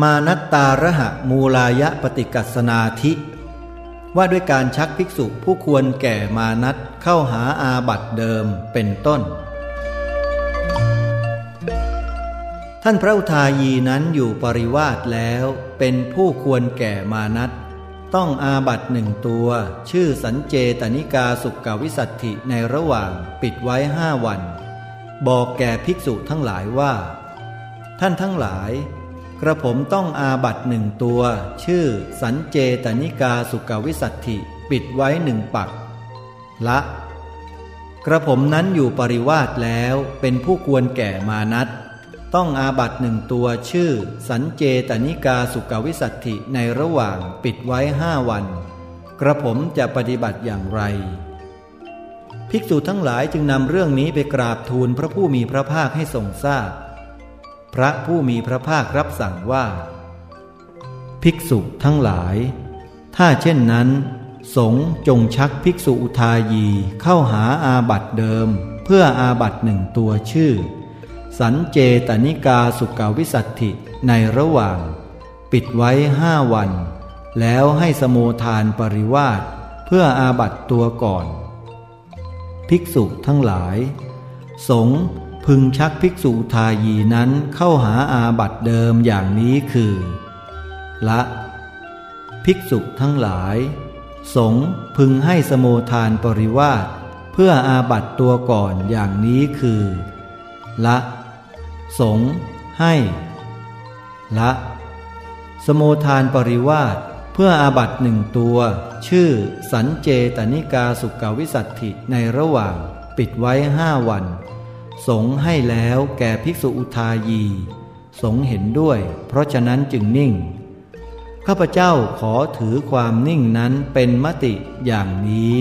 มานัตตาระหะมูลายะปฏิกัสนาธิ ว่าด้วยการชักภิกษุผู้ควรแก่มานัตเข้าหาอาบัตเดิมเป็นต้น ท่านพระอุทายีนั้นอยู่ปริวาสแล้วเป็นผู้ควรแก่มานัตต้องอาบัตหนึ่งตัว ชื่อสัญเจตนิกาสุกวิสัตถิในระหว่างปิดไว้ห้าวัน บอกแก่ภิกษุทั้งหลายว่า ท่านทั้งหลาย กระผมต้องอาบัตหนึ่งตัว ชื่อ สัญเจตนิกาสุกวิสัตถิ ปิดไว้หนึ่งปัก ละ กระผมนั้นอยู่ปริวาสแล้วเป็นผู้ควรแก่มานัตต้องอาบัตหนึ่งตัวชื่อ สัญเจตนิกาสุกวิสัตถิในระหว่างปิดไว้ห้าวัน กระผมจะปฏิบัติอย่างไร ภิกษุทั้งหลายจึงนำเรื่องนี้ไปกราบทูลพระผู้มีพระภาคให้ทรงทราบพ พระผู้มีพระภาครับสั่งว่า ภิกษุทั้งหลาย ถ้าเช่นนั้น สงจงชักภิกษุอุทายีเข้าหาอาบัตเดิม เพื่ออาบัตหนึ่งตัวชื่อ สันเจตนิกาสุกาวิสัตถิในระหว่าง ปิดไว้ห้าวัน แล้วให้สโมทานปริวาสเพื่ออาบัตตัวก่อน ภิกษุทั้งหลาย สง พึงชักภิกษุทายีนั้นเข้าหาอาบัตเดิมอย่างนี้คือ ละ ภิกษุทั้งหลาย สงพึงให้สโมทานปริวาสเพื่ออาบัตตัวก่อนอย่างนี้คือ ละ สงให้ ละ สโมทานปริวาสเพื่ออาบัตหนึ่งตัว ชื่อสันเจตนิกาสุกาวิสัตถิในระหว่างปิดไว้ห้าวัน สงให้แล้วแก่ภิกษุอุทายี สงเห็นด้วย เพราะฉะนั้นจึงนิ่ง ข้าพเจ้าขอถือความนิ่งนั้นเป็นมติอย่างนี้